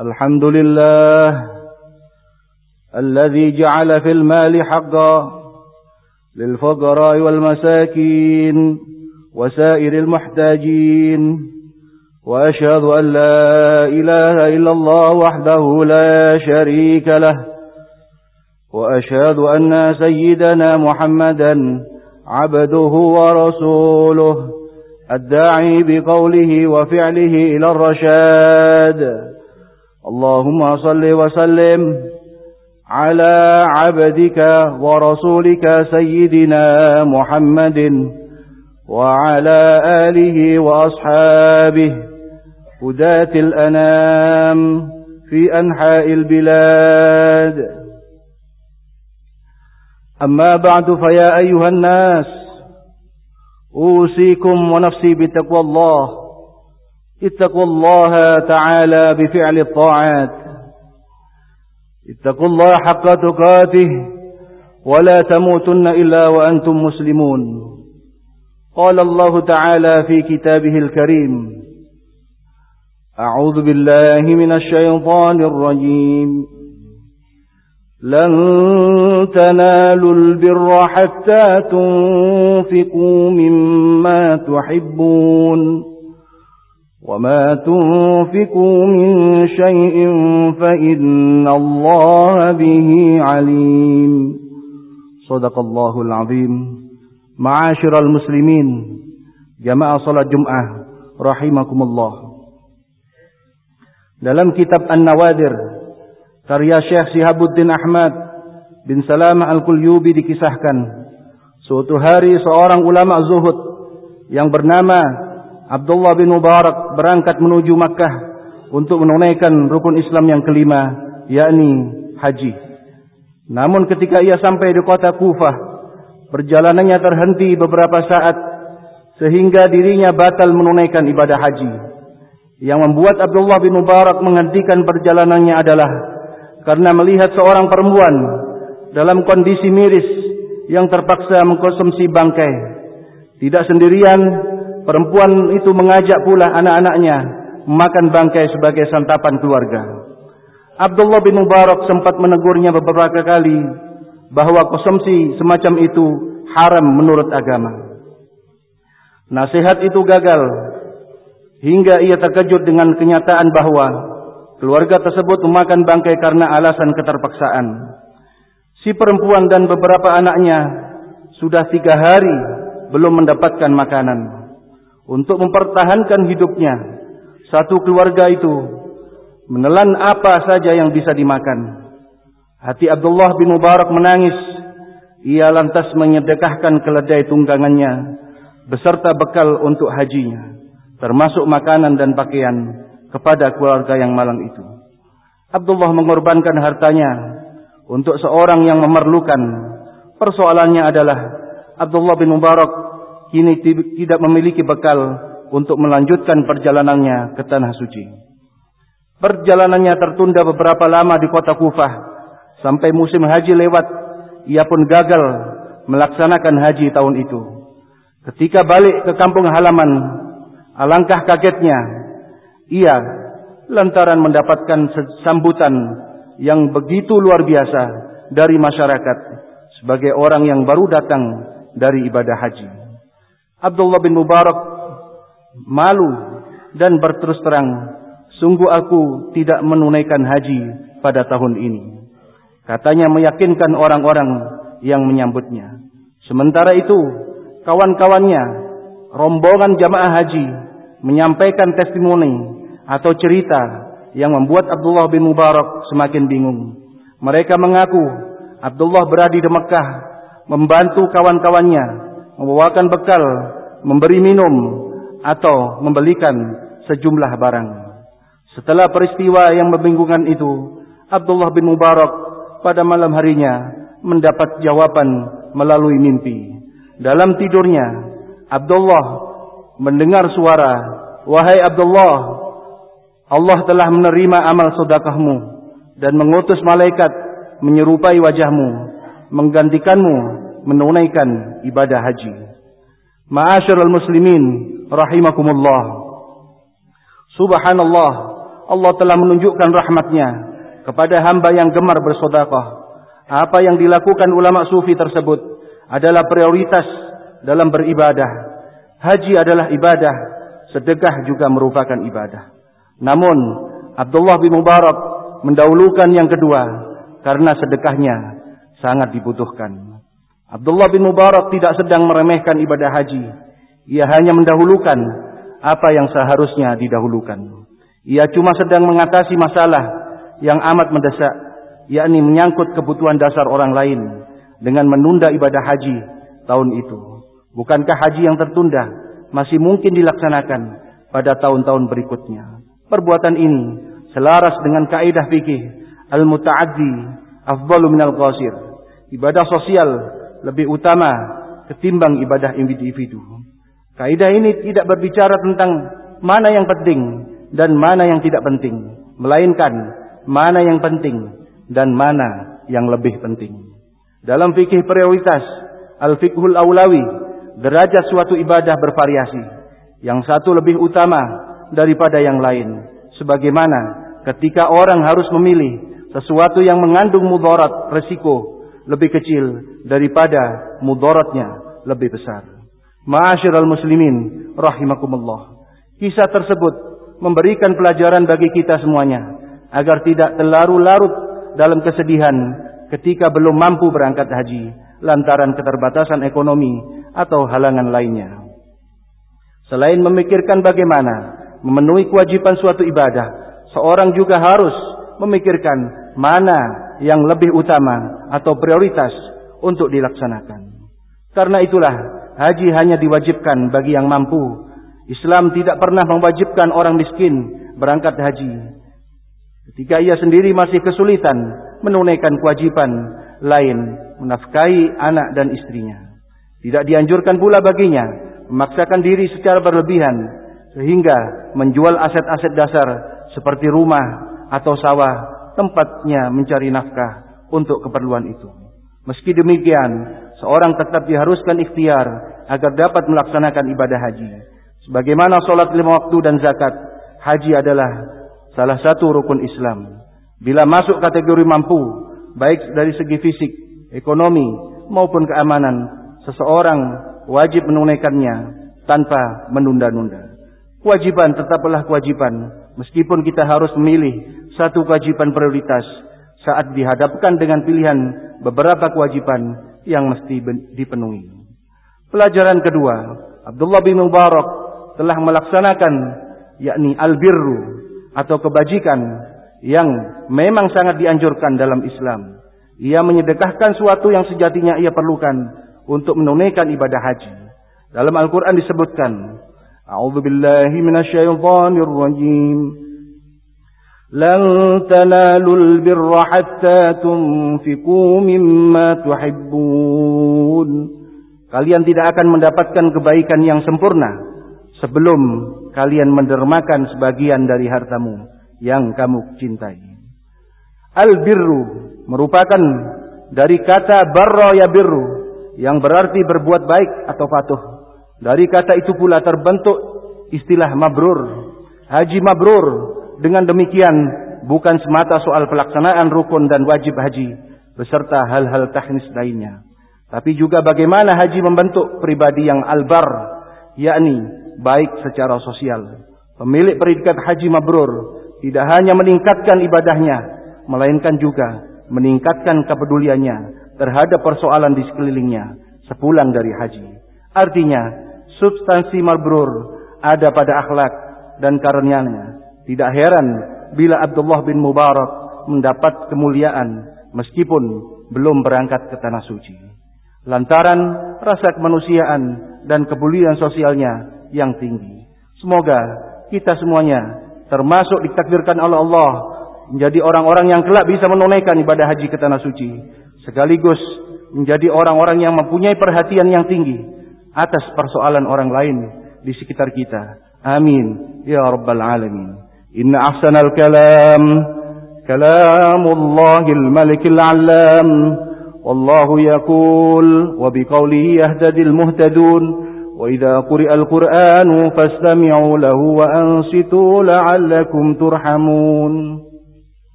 الحمد لله الذي جعل في المال حقا للفقراء والمساكين وسائر المحتاجين وأشهد أن لا إله إلا الله وحده لا شريك له وأشهد أن سيدنا محمدا عبده ورسوله الداعي بقوله وفعله إلى الرشاد. اللهم صل وسلم على عبدك ورسولك سيدنا محمد وعلى آله وأصحابه هداة الأنام في أنحاء البلاد. أما بعد فيا أيها الناس أوصيكم ونفسي بتقوى الله. اتقوا الله تعالى بفعل الطاعات. اتقوا الله حق تقاته ولا تموتن إلا وأنتم مسلمون. قال الله تعالى في كتابه الكريم أعوذ بالله من الشيطان الرجيم. لن تنالوا البر حتى تنفقوا مما تحبون. وما تنفقوا من شيء فإن الله به عليم صدق الله العظيم معاشر المسلمين جماعة صلاة جمعة رحمكم الله dalam kitab An-Nawadir Karya Syekh Sihabuddin Ahmad bin Salamah Al-Kulyubi dikisahkan. Suatu hari seorang ulama zuhud yang bernama Abdullah bin Mubarak berangkat menuju Makkah untuk menunaikan rukun Islam yang kelima, yakni haji. Namun ketika ia sampai di kota Kufah, perjalanannya terhenti beberapa saat sehingga dirinya batal menunaikan ibadah haji. Yang membuat Abdullah bin Mubarak menghentikan perjalanannya adalah karena melihat seorang perempuan dalam kondisi miris yang terpaksa mengkonsumsi bangkai. Tidak sendirian, perempuan itu mengajak pula anak-anaknya memakan bangkai sebagai santapan keluarga. Abdullah bin Mubarak sempat menegurnya beberapa kali bahwa konsumsi semacam itu haram menurut agama. Nasihat itu gagal hingga ia terkejut dengan kenyataan bahwa Keluarga tersebut memakan bangkai karena alasan keterpaksaan. Si perempuan dan beberapa anaknya sudah tiga hari belum mendapatkan makanan. Untuk mempertahankan hidupnya, satu keluarga itu menelan apa saja yang bisa dimakan. Hati Abdullah bin Mubarak menangis. Ia lantas menyedekahkan keledai tunggangannya beserta bekal untuk hajinya, termasuk makanan dan pakaian kepada keluarga yang malang itu. Abdullah mengorbankan hartanya untuk seorang yang memerlukan. Persoalannya adalah Abdullah bin Mubarak kini tidak memiliki bekal untuk melanjutkan perjalanannya ke tanah suci. Perjalanannya tertunda beberapa lama di kota Kufah sampai musim haji lewat. Ia pun gagal melaksanakan haji tahun itu. Ketika balik ke kampung halaman, alangkah kagetnya ia lantaran mendapatkan sambutan yang begitu luar biasa dari masyarakat sebagai orang yang baru datang dari ibadah haji. Abdullah bin Mubarak malu dan berterus terang, sungguh aku tidak menunaikan haji pada tahun ini. Katanya meyakinkan orang-orang yang menyambutnya. Sementara itu, kawan-kawannya, rombongan jamaah haji menyampaikan testimoni atau cerita yang membuat Abdullah bin Mubarak semakin bingung. Mereka mengaku Abdullah berada di Mekah membantu kawan-kawannya membawakan bekal, memberi minum atau membelikan sejumlah barang. Setelah peristiwa yang membingungkan itu, Abdullah bin Mubarak pada malam harinya mendapat jawaban melalui mimpi. Dalam tidurnya, Abdullah mendengar suara, "Wahai Abdullah, Allah telah menerima amal sedekahmu dan mengutus malaikat menyerupai wajahmu, menggantikanmu menunaikan ibadah haji. Ma'asyiral muslimin rahimakumullah. Subhanallah Allah telah menunjukkan rahmatnya kepada hamba yang gemar bersodakoh. Apa yang dilakukan ulama sufi tersebut adalah prioritas dalam beribadah. Haji adalah ibadah, sedekah juga merupakan ibadah. Namun Abdullah bin Mubarak mendahulukan yang kedua karena sedekahnya sangat dibutuhkan. Abdullah bin Mubarak tidak sedang meremehkan ibadah haji. Ia hanya mendahulukan apa yang seharusnya didahulukan. Ia cuma sedang mengatasi masalah yang amat mendesak, yakni menyangkut kebutuhan dasar orang lain dengan menunda ibadah haji tahun itu. Bukankah haji yang tertunda masih mungkin dilaksanakan pada tahun-tahun berikutnya? Perbuatan ini selaras dengan kaidah fikih al-muta'addi afdalu minal qasir. Ibadah sosial lebih utama ketimbang ibadah individu. Kaidah ini tidak berbicara tentang mana yang penting dan mana yang tidak penting, melainkan mana yang penting dan mana yang lebih penting. Dalam fikih prioritas, al-fiqhul aulawi, derajat suatu ibadah bervariasi. Yang satu lebih utama daripada yang lain. Sebagaimana ketika orang harus memilih sesuatu yang mengandung mudarat resiko lebih kecil daripada mudaratnya lebih besar. Ma'asyiral muslimin rahimakumullah. Kisah tersebut memberikan pelajaran bagi kita semuanya agar tidak terlarut-larut dalam kesedihan ketika belum mampu berangkat haji lantaran keterbatasan ekonomi atau halangan lainnya. Selain memikirkan bagaimana memenuhi kewajiban suatu ibadah, seorang juga harus memikirkan mana yang lebih utama atau prioritas untuk dilaksanakan. Karena itulah haji hanya diwajibkan bagi yang mampu. Islam tidak pernah mewajibkan orang miskin berangkat haji. Ketika ia sendiri masih kesulitan menunaikan kewajiban lain menafkahi anak dan istrinya. Tidak dianjurkan pula baginya memaksakan diri secara berlebihan sehingga menjual aset-aset dasar seperti rumah atau sawah tempatnya mencari nafkah untuk keperluan itu. Meski demikian, seorang tetap diharuskan ikhtiar agar dapat melaksanakan ibadah haji. Sebagaimana sholat lima waktu dan zakat, haji adalah salah satu rukun Islam. Bila masuk kategori mampu, baik dari segi fisik, ekonomi, maupun keamanan, seseorang wajib menunaikannya tanpa menunda-nunda. Kewajiban tetaplah kewajiban, meskipun kita harus memilih satu kewajiban prioritas saat dihadapkan dengan pilihan beberapa kewajiban yang mesti dipenuhi. Pelajaran kedua, Abdullah bin Mubarak telah melaksanakan yakni albirru atau kebajikan yang memang sangat dianjurkan dalam Islam. Ia menyedekahkan suatu yang sejatinya ia perlukan untuk menunaikan ibadah haji. Dalam Al-Quran disebutkan, A'udzu billahi minasyaitonir rajim. لن تنالوا البر حتى تنفقوا مما تحبون Kalian tidak akan mendapatkan kebaikan yang sempurna sebelum kalian mendermakan sebagian dari hartamu yang kamu cintai. Al-birru merupakan dari kata barra ya birru yang berarti berbuat baik atau patuh. Dari kata itu pula terbentuk istilah mabrur. Haji mabrur dengan demikian bukan semata soal pelaksanaan rukun dan wajib haji beserta hal-hal teknis lainnya. Tapi juga bagaimana haji membentuk pribadi yang albar, yakni baik secara sosial. Pemilik predikat haji mabrur tidak hanya meningkatkan ibadahnya, melainkan juga meningkatkan kepeduliannya terhadap persoalan di sekelilingnya sepulang dari haji. Artinya, substansi mabrur ada pada akhlak dan karunia-Nya tidak heran bila Abdullah bin Mubarak mendapat kemuliaan meskipun belum berangkat ke tanah suci. Lantaran rasa kemanusiaan dan kepedulian sosialnya yang tinggi. Semoga kita semuanya termasuk ditakdirkan oleh Allah menjadi orang-orang yang kelak bisa menunaikan ibadah haji ke tanah suci. Sekaligus menjadi orang-orang yang mempunyai perhatian yang tinggi atas persoalan orang lain di sekitar kita. Amin. Ya Rabbal Alamin. إن أحسن الكلام كلام الله الملك العلام والله يقول وبقوله يهتدي المهتدون وإذا قرئ القرآن فاستمعوا له وأنصتوا لعلكم ترحمون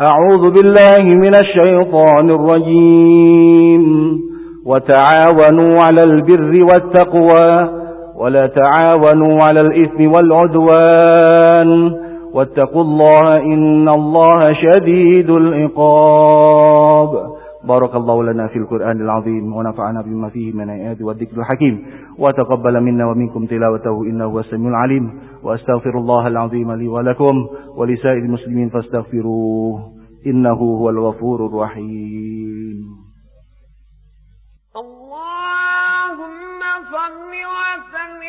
أعوذ بالله من الشيطان الرجيم وتعاونوا على البر والتقوى ولا تعاونوا على الإثم والعدوان. واتقوا الله إن الله شديد العقاب. بارك الله لنا في القرآن العظيم ونفعنا بما فيه من الآيات والذكر الحكيم. وتقبل منا ومنكم تلاوته إنه هو السميع العليم. وأستغفر الله العظيم لي ولكم ولسائر المسلمين فاستغفروه إنه هو الغفور الرحيم.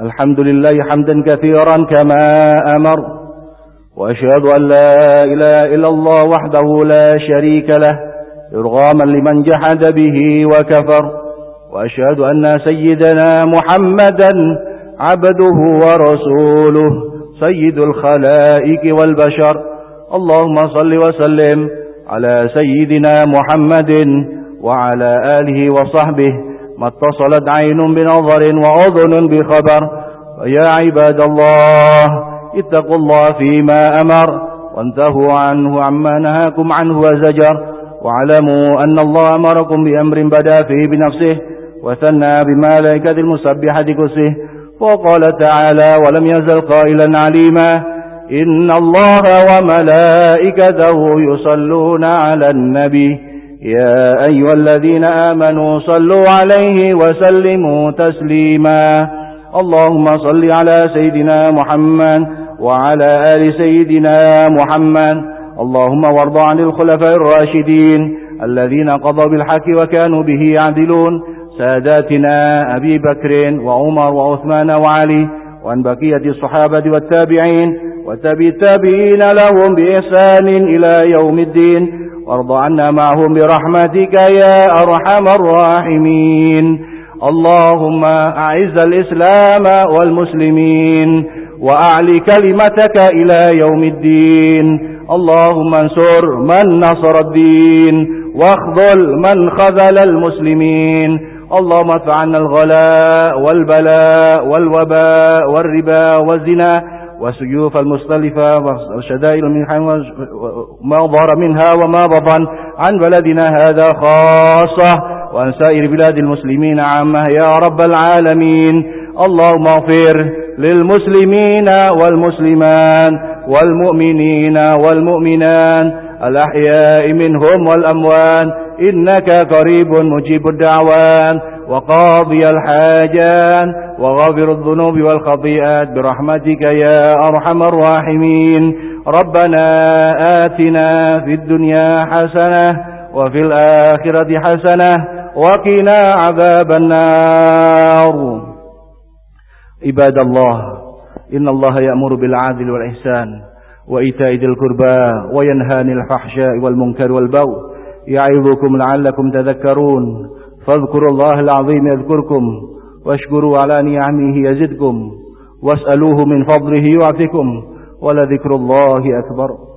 الحمد لله حمدا كثيرا كما أمر وأشهد أن لا إله إلا الله وحده لا شريك له إرغاما لمن جحد به وكفر وأشهد أن سيدنا محمدا عبده ورسوله سيد الخلائق والبشر. اللهم صل وسلم على سيدنا محمد وعلى آله وصحبه ما اتصلت عين بنظر وأذن بخبر فيا عباد الله اتقوا الله فيما أمر وانتهوا عنه عما نهاكم عنه وزجر واعلموا أن الله أمركم بأمر بدا فيه بنفسه وثنى بملائكة المسبحة كسه وقال تعالى ولم يزل قائلا عليما إن الله وملائكته يصلون على النبي يا أيها الذين آمنوا صلوا عليه وسلموا تسليما. اللهم صل على سيدنا محمد وعلى آل سيدنا محمد. اللهم وارض عن الخلفاء الراشدين الذين قضوا بالحق وكانوا به يعدلون. ساداتنا أبي بكر وعمر وعثمان وعلي وعن بقية الصحابة والتابعين وتبي التابعين لهم بإحسان إلى يوم الدين. وارض عنا معهم برحمتك يا أرحم الراحمين. اللهم أعز الإسلام والمسلمين وأعلي كلمتك إلى يوم الدين. اللهم انصر من نصر الدين واخذل من خذل المسلمين. اللهم ادفع عنا الغلاء والبلاء والوباء والربا والزنا. والسيوف المختلفة والشدائد ما ظهر منها وما بطن عن بلدنا هذا خاصة وعن سائر بلاد المسلمين عامة. يا رب العالمين اللهم اغفر للمسلمين والمسلمان والمؤمنين والمؤمنان الأحياء منهم والأموان إنك قريب مجيب الدعوان وقاضي الحاجان وغافر الذنوب والخطيئات برحمتك يا أرحم الراحمين. ربنا آتنا في الدنيا حسنة وفي الآخرة حسنة وقنا عذاب النار. عباد الله إن الله يأمر بالعدل والإحسان وإيتاء ذي القربى وينهى عن الفحشاء والمنكر والبغي يعظكم لعلكم تذكرون. فاذكروا الله العظيم يذكركم. واشكروا على نعمه يزدكم واسألوه من فضله يعطكم ولذكر الله أكبر.